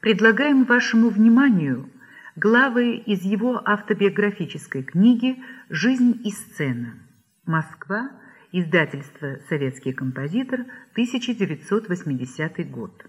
Предлагаем вашему вниманию главы из его автобиографической книги «Жизнь и сцена. Москва. Издательство «Советский композитор», 1980 год».